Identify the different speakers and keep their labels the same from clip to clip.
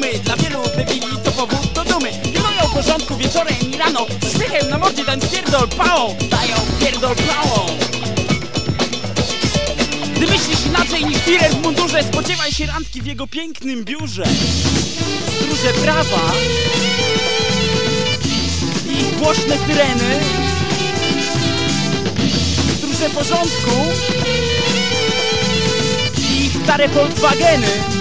Speaker 1: rozumy Dla wielu debili to powód do dumy. Pilnują porządku wieczorem i rano. Z na mordzie ten pierdol pałą Dają pierdol pałą Gdy myślisz inaczej niż firer w mundurze Spodziewaj się randki w jego pięknym biurze. Stróże prawa I głośne syreny. Stróże porządku stare Volkswageny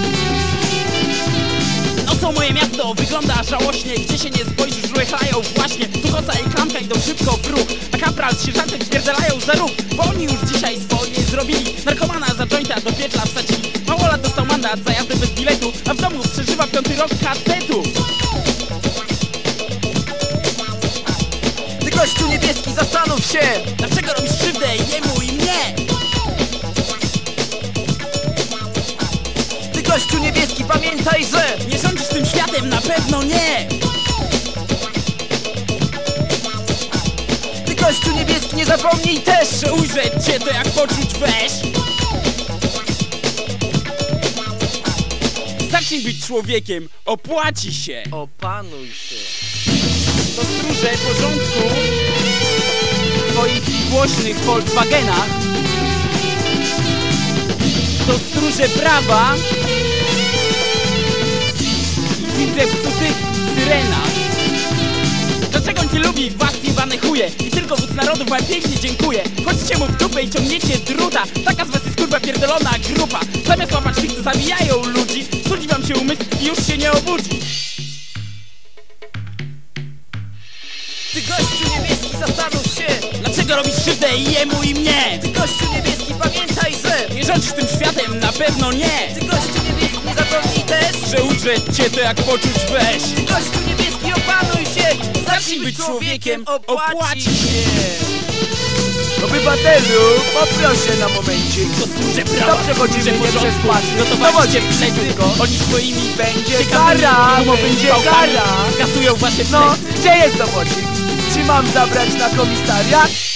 Speaker 1: Nocą moje miasto wygląda żałośnie? Gdzie się nie spojrzysz, ruchają właśnie. Tu kosa i klamka idą szybko w ruch. A kapral z sierżantem wpierdalają za róg Bo oni już dzisiaj swoje zrobili. Narkomana za jointa do pietla wsadzili. Małolat dostał mandat za jazdę bez biletu A w domu przeżywa piąty rok katetu
Speaker 2: Ty gościu niebieski, zastanów się!
Speaker 1: Dlaczego robisz krzywdę jemu i mnie?
Speaker 2: Ty gościu niebieski, pamiętaj, że
Speaker 1: Światem, na pewno nie
Speaker 2: Ty gościu niebieski, nie zapomnij też!
Speaker 1: Że ujrzeć cię to jak poczuć weź Zacznij być człowiekiem, opłaci się
Speaker 2: Opanuj się.
Speaker 1: To stróże porządku W swoich głośnych Volkswagenach To stróże prawa I widzę w tych syrenach Dlaczego on cię lubi, was jebane chuje. I tylko wódz narodów wam pięknie dziękuję. Chodźcie mu w dupę i ciągniecie druta. Taka z was jest kurwa pierdolona grupa. Zamiast łapać co zabijają ludzi Studzi wam się umysł i już się nie obudzi.
Speaker 2: Ty gościu niebieski, zastanów się!
Speaker 1: Dlaczego robisz krzywdę i jemu i mnie?
Speaker 2: Ty gościu niebieski, pamiętaj, że
Speaker 1: Nie rządzisz tym światem, na pewno nie.
Speaker 2: Ty gościu niebieski, nie zapomnij też!
Speaker 1: Że udrzeć cię to jak poczuć weź
Speaker 2: gościu niebieski, opanuj się!
Speaker 1: Zacznij być człowiekiem, opłaci się
Speaker 2: Obywatelu, poproszę na momencie.
Speaker 1: To służę prawa,
Speaker 2: To przechodzimy nie
Speaker 1: porządku
Speaker 2: przez pasy.
Speaker 1: Gotowaliście
Speaker 2: Dowodzi
Speaker 1: plecy
Speaker 2: tylko.
Speaker 1: Oni swoimi
Speaker 2: Będzie kara, będzie kara.
Speaker 1: Skasują wasze
Speaker 2: No, gdzie jest dowodzik? Czy mam zabrać na komisariat?